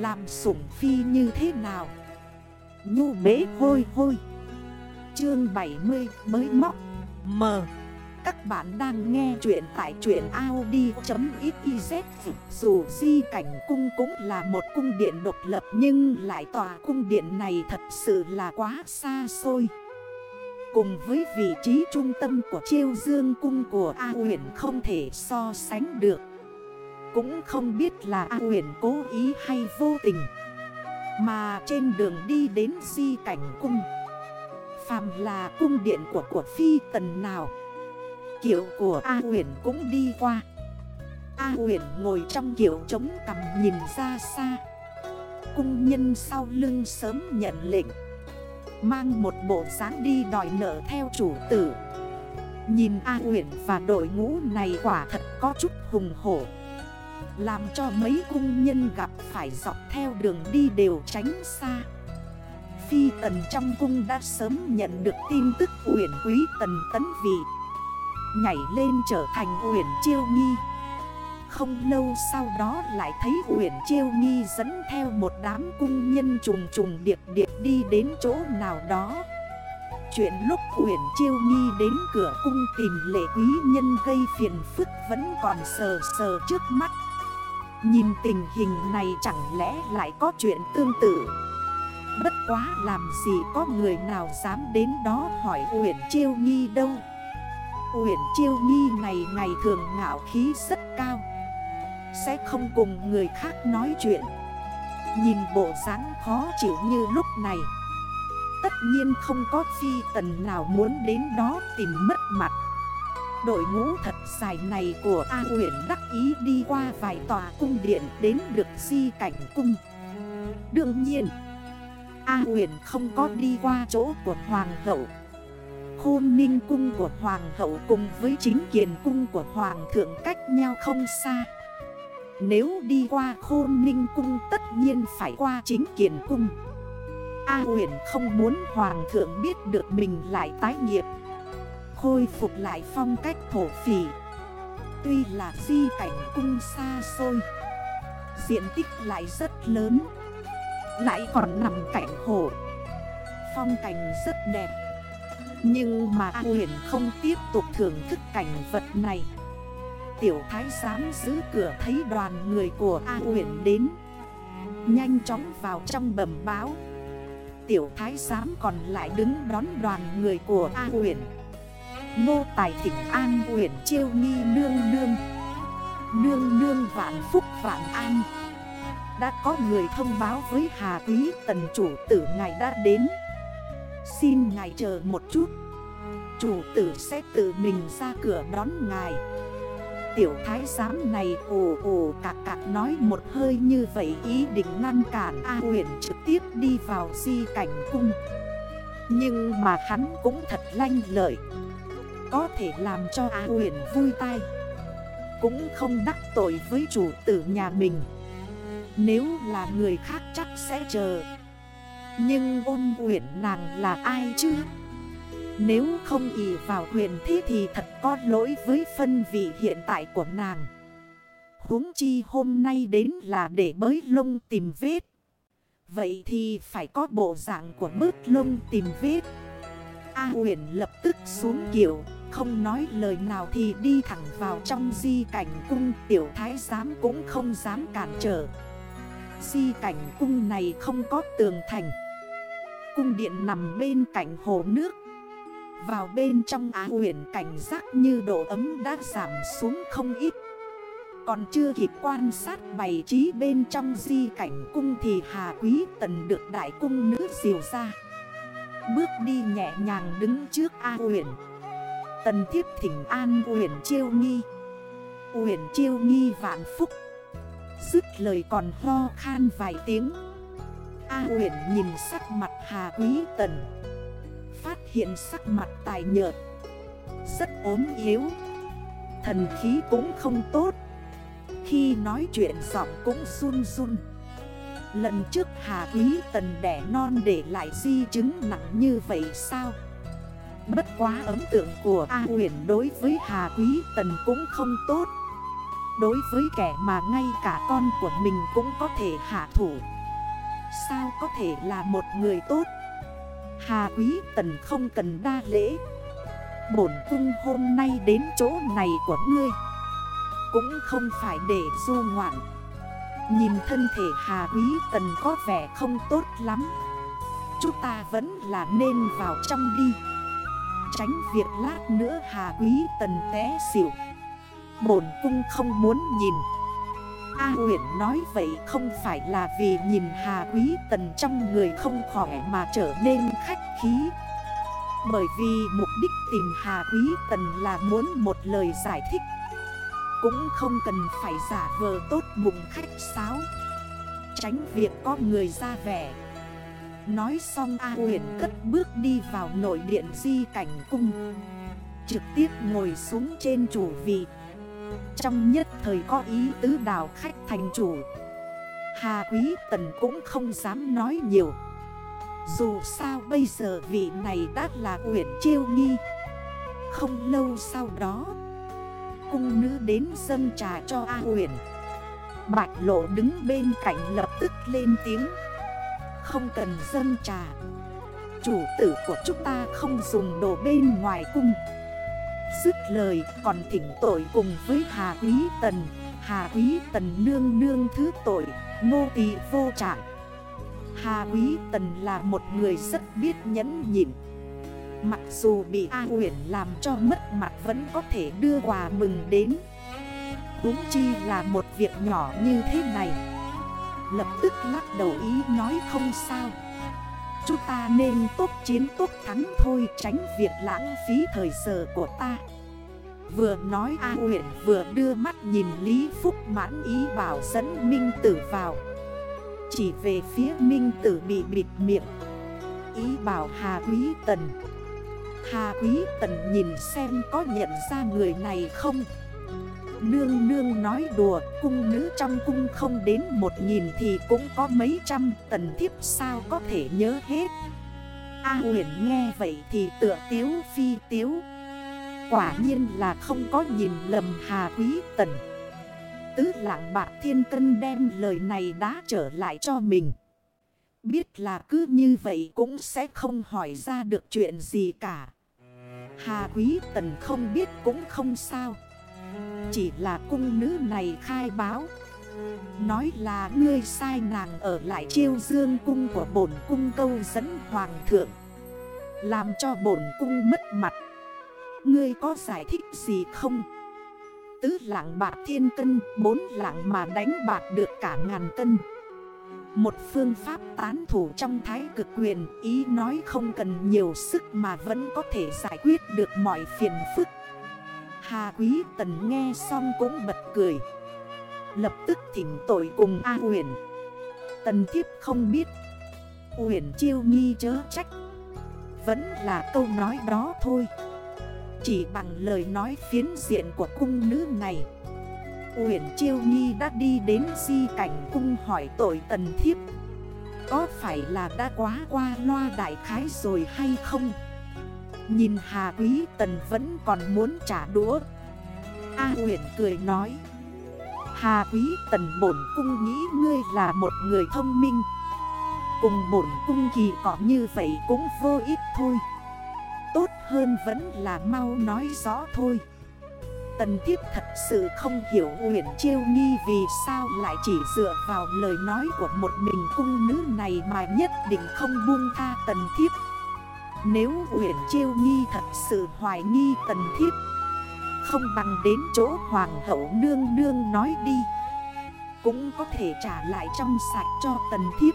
Làm sủng phi như thế nào? Nhu bế hôi hôi. Chương 70 mới móc. Mờ Các bạn đang nghe chuyện tại chuyện Audi.xyz Dù di cảnh cung cũng là một cung điện độc lập Nhưng lại tòa cung điện này thật sự là quá xa xôi. Cùng với vị trí trung tâm của chiêu dương cung của A huyền không thể so sánh được. Cũng không biết là A huyền cố ý hay vô tình. Mà trên đường đi đến di cảnh cung. Phàm là cung điện của của phi tần nào. Kiểu của A huyền cũng đi qua. A huyền ngồi trong kiểu trống cầm nhìn ra xa. Cung nhân sau lưng sớm nhận lệnh. Mang một bộ dáng đi đòi nợ theo chủ tử. Nhìn A huyện và đội ngũ này quả thật có chút hùng hổ. Làm cho mấy cung nhân gặp phải dọc theo đường đi đều tránh xa. Phi tần trong cung đã sớm nhận được tin tức uyển quý tần tấn vị. Nhảy lên trở thành uyển chiêu nghi. Không lâu sau đó lại thấy Uyển Chiêu Nghi dẫn theo một đám cung nhân trùng trùng điệp điệp đi đến chỗ nào đó. Chuyện lúc Uyển Chiêu Nghi đến cửa cung tìm lệ quý nhân gây phiền phức vẫn còn sờ sờ trước mắt. Nhìn tình hình này chẳng lẽ lại có chuyện tương tự? Bất quá làm gì có người nào dám đến đó hỏi Uyển Chiêu Nghi đâu. Uyển Chiêu Nghi này ngày thường ngạo khí rất cao. Sẽ không cùng người khác nói chuyện. Nhìn bộ dáng khó chịu như lúc này. Tất nhiên không có phi tần nào muốn đến đó tìm mất mặt. Đội ngũ thật dài này của A huyện đắc ý đi qua vài tòa cung điện đến được di cảnh cung. Đương nhiên, A huyện không có đi qua chỗ của Hoàng hậu. Khôn ninh cung của Hoàng hậu cùng với chính kiền cung của Hoàng thượng cách nhau không xa. Nếu đi qua khôn ninh cung tất nhiên phải qua chính kiền cung. A huyền không muốn hoàng thượng biết được mình lại tái nghiệp. Khôi phục lại phong cách thổ phỉ. Tuy là di cảnh cung xa xôi, Diện tích lại rất lớn, Lại còn nằm cạnh hồ. Phong cảnh rất đẹp, Nhưng mà A huyền không tiếp tục thưởng thức cảnh vật này. Tiểu thái giám giữ cửa thấy đoàn người của A huyện đến, Nhanh chóng vào trong bẩm báo. Tiểu thái giám còn lại đứng đón đoàn người của A huyện Nô tài thỉnh an, huyện chiêu nghi, nương nương. Nương nương vạn phúc vạn an. Đã có người thông báo với Hà Quý, tần chủ tử ngài đã đến. Xin ngài chờ một chút. Chủ tử sẽ tự mình ra cửa đón ngài. Tiểu thái giám này ồ ồ cạc cạc nói một hơi như vậy, ý định ngăn cản A huyền trực tiếp đi vào di cảnh cung. Nhưng mà hắn cũng thật lanh lợi. Có thể làm cho A huyền vui tai Cũng không đắc tội với chủ tử nhà mình Nếu là người khác chắc sẽ chờ Nhưng ôn huyền nàng là ai chứ nếu không ỷ vào huyền thế thì thật có lỗi với phân vị hiện tại của nàng. huống chi hôm nay đến là để bới lông tìm vết. Vậy thì phải có bộ dạng của bớt lông tìm vết. A huyền lập tức xuống kiểu, không nói lời nào thì đi thẳng vào trong di cảnh cung, tiểu thái giám cũng không dám cản trở. Di cảnh cung này không có tường thành. Cung điện nằm bên cạnh hồ nước vào bên trong á huyền, cảnh giác như độ ấm đã giảm xuống không ít Còn chưa kịp quan sát bày trí bên trong di cảnh cung thì Hà Quý Tần được đại cung nữ diều ra Bước đi nhẹ nhàng đứng trước A huyền Tần thiếp thỉnh an huyền chiêu nghi. Huyền chiêu nghi vạn phúc. Dứt lời còn ho khan vài tiếng. A huyền nhìn sắc mặt Hà Quý Tần. Phát hiện sắc mặt tài nhợt. Rất ốm yếu. Thần khí cũng không tốt. Khi nói chuyện giọng cũng run run. Lần trước Hà Quý Tần đẻ non để lại di chứng nặng như vậy sao? Bất quá ấn tượng của A huyền đối với Hà Quý Tần cũng không tốt. Đối với kẻ mà ngay cả con của mình cũng có thể hạ thủ. Sao có thể là một người tốt? Hà quý tần không cần đa lễ. Bổn cung hôm nay đến chỗ này của ngươi. Cũng không phải để du ngoạn. Nhìn thân thể Hà quý tần có vẻ không tốt lắm. Chúng ta vẫn là nên vào trong đi. Tránh việc lát nữa Hà quý tần té xỉu. Bổn cung không muốn nhìn. A huyện nói vậy không phải là vì nhìn Hà Quý Tần trong người không khỏe mà trở nên khách khí. Bởi vì mục đích tìm Hà Quý Tần là muốn một lời giải thích. Cũng không cần phải giả vờ tốt bụng khách sáo. Tránh việc có người ra vẻ. Nói xong A huyền cất bước đi vào nội điện di cảnh cung. Trực tiếp ngồi xuống trên chủ vị. Trong nhất thời có ý tứ đào khách thành chủ. Hà Quý Tần cũng không dám nói nhiều. Dù sao bây giờ vị này đã là Uyển Chiêu Nghi. Không lâu sau đó, Cung nữ đến dâng trà cho A Uyển. Bạch lộ đứng bên cạnh lập tức lên tiếng. Không cần dân trà. Chủ tử của chúng ta không dùng đồ bên ngoài cung. Dứt lời, còn thỉnh tội cùng với Hà Quý Tần. Hà Quý Tần nương nương thứ tội Ngô tỳ vô trạng. Hà Quý Tần là một người rất biết nhẫn nhịn. Mặc dù bị A huyền làm cho mất mặt vẫn có thể đưa quà mừng đến. Đúng chi là một việc nhỏ như thế này. Lập tức lắc đầu ý nói không sao. Chúng ta nên tốt chiến tốt thắng thôi, tránh việc lãng phí thời giờ của ta. Vừa nói A huyện vừa đưa mắt nhìn Lý Phúc mãn ý bảo dẫn Minh Tử vào. Chỉ về phía Minh Tử bị bịt miệng. Ý bảo Hà Quý Tần. Hà Quý Tần nhìn xem có nhận ra người này không? Nương nương nói đùa, Cung nữ trong cung không đến một nghìn thì cũng có mấy trăm Tần thiếp, sao có thể nhớ hết? A huyền nghe vậy thì tựa tiếu phi tiếu. Quả nhiên là không có nhìn lầm Hà Quý Tần. Tứ lạng bạc thiên cân đem lời này đã trở lại cho mình. Biết là cứ như vậy cũng sẽ không hỏi ra được chuyện gì cả. Hà Quý Tần không biết cũng không sao. Chỉ là cung nữ này khai báo. Nói là ngươi sai nàng ở lại chiêu dương cung của bổn cung câu dẫn hoàng thượng. Làm cho bổn cung mất mặt. Ngươi có giải thích gì không? Tứ lạng bạc thiên cân, Bốn lạng mà đánh bạc được cả ngàn cân. Một phương pháp tán thủ trong thái cực quyền, Ý nói không cần nhiều sức mà vẫn có thể giải quyết được mọi phiền phức. Hà quý tần nghe xong cũng bật cười. Lập tức thỉnh tội cùng A huyền Tần thiếp không biết. Huyền chiêu nghi chớ trách. Vẫn là câu nói đó thôi. Chỉ bằng lời nói phiến diện của cung nữ này. Uyển Chiêu Nhi đã đi đến di cảnh cung hỏi tội tần thiếp. Có phải là đã quá qua loa đại khái rồi hay không? Nhìn Hà Quý Tần vẫn còn muốn trả đũa. A Uyển cười nói, Hà Quý Tần bổn cung nghĩ ngươi là một người thông minh. Cùng bổn cung kỳ có như vậy cũng vô ích thôi. Tốt hơn vẫn là mau nói rõ thôi. Tần thiếp thật sự không hiểu Uyển Chiêu Nghi vì sao lại chỉ dựa vào lời nói của một mình cung nữ này mà nhất định không buông tha Tần thiếp. Nếu Uyển Chiêu nhi thật sự hoài nghi Tần thiếp Không bằng đến chỗ Hoàng hậu nương nương nói đi. Cũng có thể trả lại trong sạch cho Tần thiếp.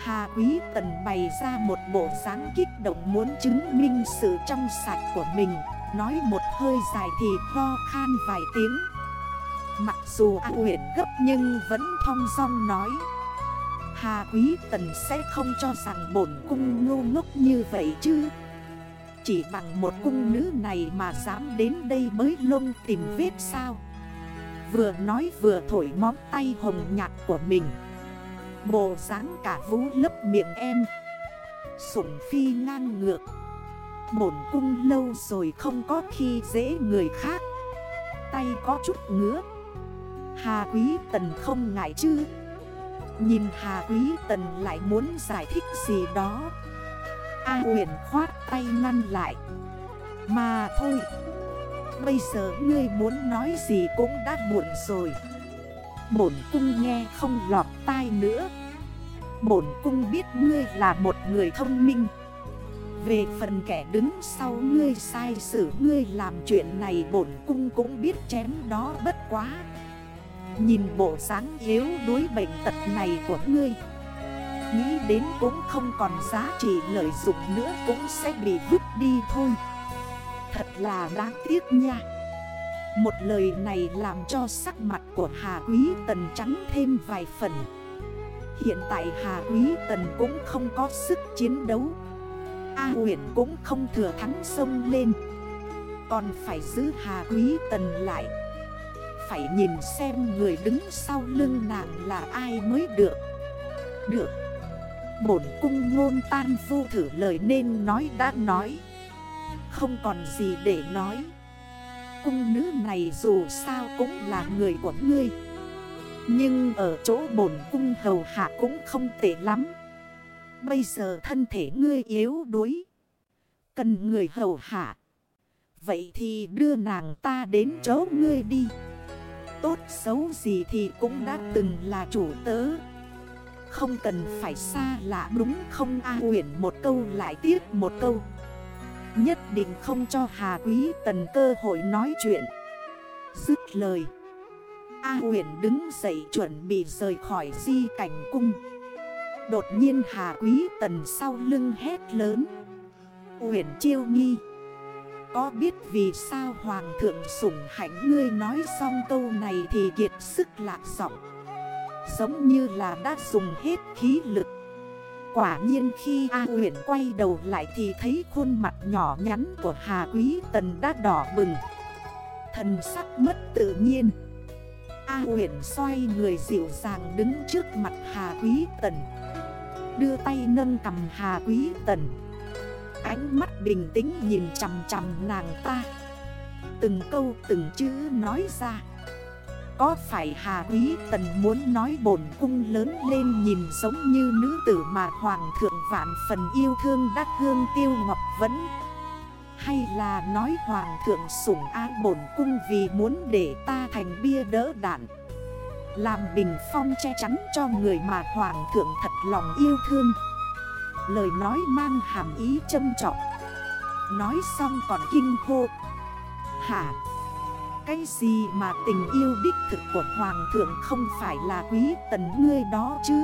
Hà Quý Tần bày ra một bộ dáng kích động muốn chứng minh sự trong sạch của mình, Nói một hơi dài thì ho khan vài tiếng. Mặc dù A huyện gấp nhưng vẫn thong song nói. Hà Quý Tần sẽ không cho rằng bổn cung ngu ngốc như vậy chứ. Chỉ bằng một cung nữ này mà dám đến đây mới lông tìm vết sao. Vừa nói vừa thổi móng tay hồng nhạt của mình. Bộ dáng cả vũ lấp miệng em. Sủng phi ngang ngược. Bổn cung lâu rồi không có khi dễ người khác. Tay có chút ngứa. Hà Quý Tần không ngại chứ. Nhìn Hà Quý Tần lại muốn giải thích gì đó. A huyền khoát tay ngăn lại. Mà thôi, Bây giờ ngươi muốn nói gì cũng đã muộn rồi. Bổn cung nghe không lọt tai nữa. Bổn cung biết ngươi là một người thông minh. Về phần kẻ đứng sau ngươi sai xử ngươi làm chuyện này Bổn cung cũng biết chém đó bất quá. Nhìn bộ dáng yếu đuối bệnh tật này của ngươi. Nghĩ đến cũng không còn giá trị lợi dụng nữa cũng sẽ bị vứt đi thôi. Thật là đáng tiếc nha. Một lời này làm cho sắc mặt của Hà Quý Tần trắng thêm vài phần. Hiện tại Hà Quý Tần cũng không có sức chiến đấu. A huyện cũng không thừa thắng sông lên. Còn phải giữ Hà Quý Tần lại. Phải nhìn xem người đứng sau lưng nàng là ai mới được. Được. Bổn cung ngôn tan vô thử lời nên nói đã nói. Không còn gì để nói. Cung nữ này dù sao cũng là người của ngươi. Nhưng ở chỗ bổn cung hầu hạ cũng không tệ lắm. Bây giờ thân thể ngươi yếu đuối. Cần người hầu hạ. Vậy thì đưa nàng ta đến chỗ ngươi đi. Tốt, xấu gì thì cũng đã từng là chủ tớ. Không cần phải xa lạ đúng không A huyển một câu lại tiếp một câu. Nhất định không cho Hà Quý Tần cơ hội nói chuyện. Dứt lời, A huyển đứng dậy chuẩn bị rời khỏi di cảnh cung. Đột nhiên Hà Quý Tần sau lưng hét lớn. Uyển chiêu nghi. Có biết vì sao Hoàng thượng sủng hạnh ngươi nói xong câu này thì kiệt sức lạc giọng. Giống như là đã dùng hết khí lực. Quả nhiên khi A huyện quay đầu lại thì thấy khuôn mặt nhỏ nhắn của Hà Quý Tần đã đỏ bừng. Thần sắc mất tự nhiên. A huyện xoay người dịu dàng đứng trước mặt Hà Quý Tần. Đưa tay nâng cầm Hà Quý Tần. Ánh mắt bình tĩnh nhìn chằm chằm nàng ta. Từng câu, từng chữ nói ra. Có phải Hà Quý Tần muốn nói bổn cung lớn lên nhìn giống như nữ tử mà Hoàng thượng vạn phần yêu thương đắc hương tiêu ngọc vẫn Hay là nói Hoàng thượng sủng ái bổn cung vì muốn để ta thành bia đỡ đạn? Làm bình phong che chắn cho người mà Hoàng thượng thật lòng yêu thương. Lời nói mang hàm ý châm trọng Nói xong còn kinh hô. Hả? Cái gì mà tình yêu đích thực của Hoàng thượng không phải là quý tần ngươi đó chứ?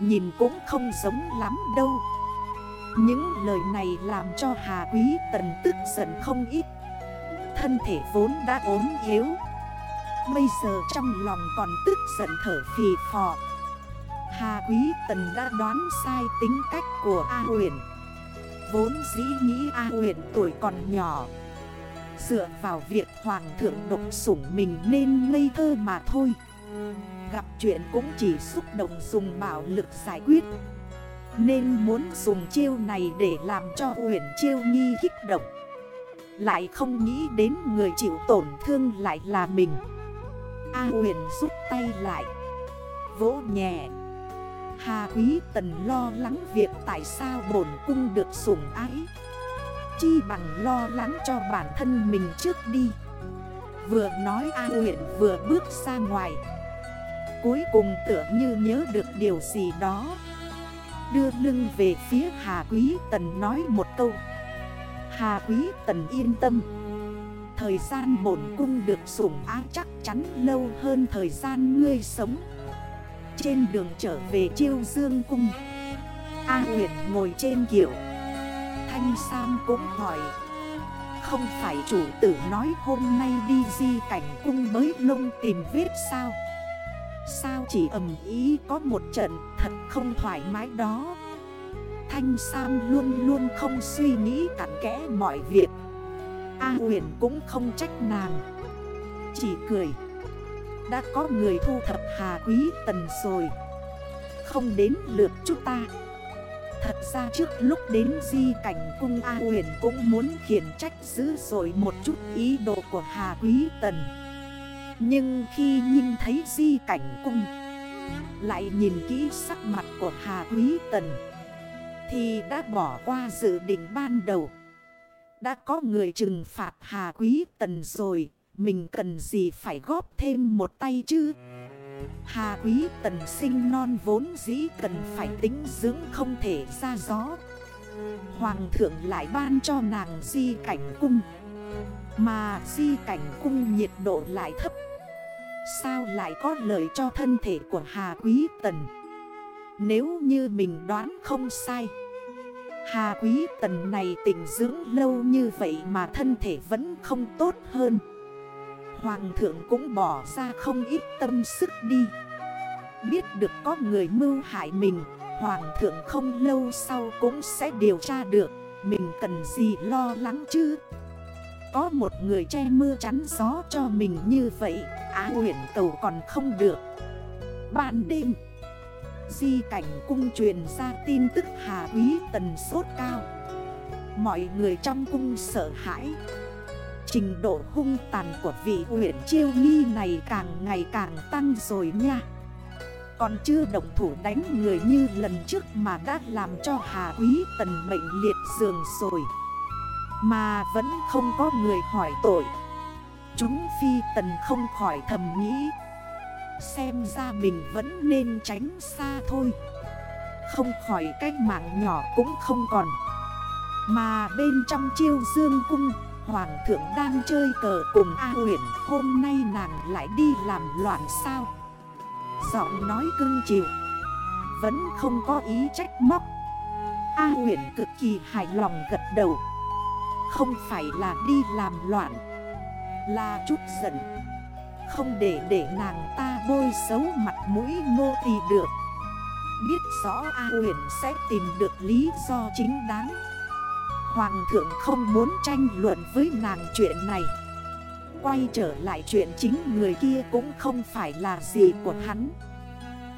Nhìn cũng không giống lắm đâu. Những lời này làm cho Hà Quý Tần tức giận không ít. Thân thể vốn đã ốm yếu. Bây giờ trong lòng còn tức giận thở phì phò. Hà Quý Tần đã đoán sai tính cách của A huyền Vốn dĩ nghĩ A huyền tuổi còn nhỏ. Dựa vào việc hoàng thượng độc sủng mình nên ngây thơ mà thôi. Gặp chuyện cũng chỉ xúc động dùng bạo lực giải quyết. Nên muốn dùng chiêu này để làm cho huyền chiêu nghi kích động. Lại không nghĩ đến người chịu tổn thương lại là mình. A huyền rút tay lại, Vỗ nhẹ. Hà quý tần lo lắng việc tại sao bổn cung được sủng ái. Chi bằng lo lắng cho bản thân mình trước đi. Vừa nói A huyện vừa bước ra ngoài. Cuối cùng tưởng như nhớ được điều gì đó. Đưa lưng về phía Hà Quý Tần nói một câu. Hà Quý Tần yên tâm. Thời gian bổn cung được sủng ái chắc chắn lâu hơn thời gian ngươi sống. Trên đường trở về chiêu dương cung. A huyện ngồi trên kiểu Thanh Sam cũng hỏi, Không phải chủ tử nói hôm nay đi di cảnh cung mới lông tìm vết sao? Sao chỉ ẩm ý có một trận thật không thoải mái đó? Thanh Sam luôn luôn không suy nghĩ cặn kẽ mọi việc. A huyền cũng không trách nàng, Chỉ cười. Đã có người thu thập Hà Quý Tần rồi. Không đến lượt chúng ta. Thật ra trước lúc đến di cảnh cung A huyền cũng muốn khiển trách dữ rồi một chút ý đồ của Hà Quý Tần. Nhưng khi nhìn thấy di cảnh cung, Lại nhìn kỹ sắc mặt của Hà Quý Tần, Thì đã bỏ qua dự định ban đầu. Đã có người trừng phạt Hà Quý Tần rồi. Mình cần gì phải góp thêm một tay chứ? Hà Quý Tần sinh non vốn dĩ cần phải tính dưỡng không thể ra gió. Hoàng thượng lại ban cho nàng di cảnh cung. Mà di cảnh cung nhiệt độ lại thấp. Sao lại có lợi cho thân thể của Hà Quý Tần? Nếu như mình đoán không sai, Hà Quý Tần này tỉnh dưỡng lâu như vậy mà thân thể vẫn không tốt hơn. Hoàng thượng cũng bỏ ra không ít tâm sức đi. Biết được có người mưu hại mình, Hoàng thượng không lâu sau cũng sẽ điều tra được. Mình cần gì lo lắng chứ? Có một người che mưa chắn gió cho mình như vậy, Á huyền cầu còn không được. Ban đêm, Di cảnh cung truyền ra tin tức Hà Quý tần sốt cao. Mọi người trong cung sợ hãi. Trình độ hung tàn của vị huyện chiêu nghi này càng ngày càng tăng rồi nha. Còn chưa động thủ đánh người như lần trước mà đã làm cho Hà Quý Tần mệnh liệt giường rồi. Mà vẫn không có người hỏi tội. Chúng phi tần không khỏi thầm nghĩ. Xem ra mình vẫn nên tránh xa thôi. Không khỏi cái mạng nhỏ cũng không còn. Mà bên trong chiêu dương cung Hoàng thượng đang chơi cờ cùng A huyền Hôm nay nàng lại đi làm loạn sao? Giọng nói cưng chiều. Vẫn không có ý trách móc. A huyền cực kỳ hài lòng gật đầu. Không phải là đi làm loạn. Là chút giận. Không để để nàng ta bôi xấu mặt mũi ngô thì được. Biết rõ A huyền sẽ tìm được lý do chính đáng. Hoàng thượng không muốn tranh luận với nàng chuyện này. Quay trở lại chuyện chính người kia cũng không phải là gì của hắn.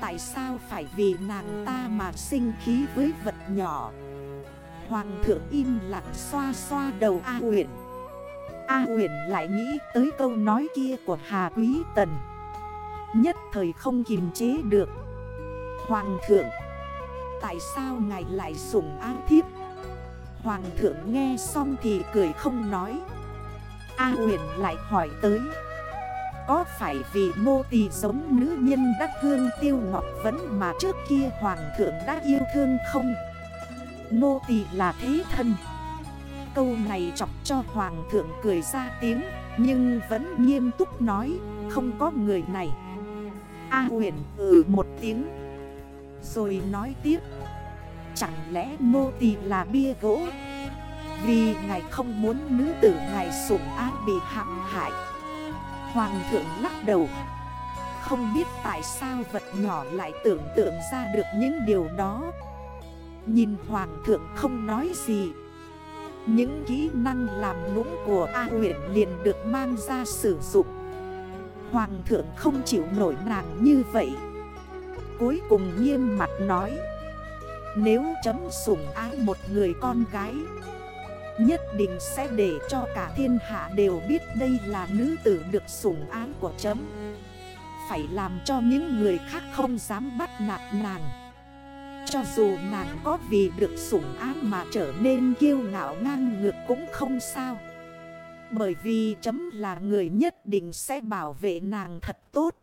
Tại sao phải vì nàng ta mà sinh khí với vật nhỏ? Hoàng thượng im lặng xoa xoa đầu A huyện A huyện lại nghĩ tới câu nói kia của Hà Quý Tần. Nhất thời không kiềm chế được. Hoàng thượng, Tại sao ngài lại sủng A thiếp? Hoàng thượng nghe xong thì cười không nói. A huyền lại hỏi tới. Có phải vì mô tỳ giống nữ nhân đắc hương tiêu ngọc vẫn mà trước kia hoàng thượng đã yêu thương không? Nô tỳ là thế thân. Câu này chọc cho hoàng thượng cười ra tiếng, Nhưng vẫn nghiêm túc nói, Không có người này. A huyền ừ một tiếng, Rồi nói tiếp. Chẳng lẽ nô tỳ là bia gỗ? Vì ngài không muốn nữ tử ngài sủng ác bị hãm hại. Hoàng thượng lắc đầu. Không biết tại sao vật nhỏ lại tưởng tượng ra được những điều đó. Nhìn hoàng thượng không nói gì. Những kỹ năng làm nũng của A huyện liền được mang ra sử dụng. Hoàng thượng không chịu nổi nàng như vậy. Cuối cùng nghiêm mặt nói nếu chấm sủng ái một người con gái, Nhất định sẽ để cho cả thiên hạ đều biết đây là nữ tử được sủng ái của chấm. Phải làm cho những người khác không dám bắt nạt nàng. Cho dù nàng có vì được sủng ái mà trở nên kiêu ngạo ngang ngược cũng không sao. Bởi vì chấm là người nhất định sẽ bảo vệ nàng thật tốt.